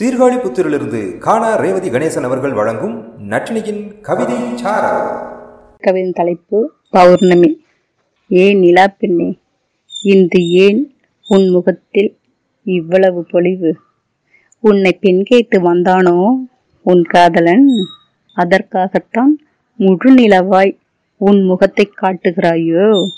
சீர்காழி புத்திரிலிருந்து காணா ரேவதி கணேசன் அவர்கள் வழங்கும் நட்டினியின் கவிதை கவிதையின் தலைப்பு பௌர்ணமி. ஏன் நிலா பெண்ணே இன்று ஏன் உன் முகத்தில் இவ்வளவு பொலிவு? உன்னை பெண் கேட்டு வந்தானோ உன் காதலன்? அதற்காகத்தான் முழு நிலவாய் உன் முகத்தை காட்டுகிறாயோ?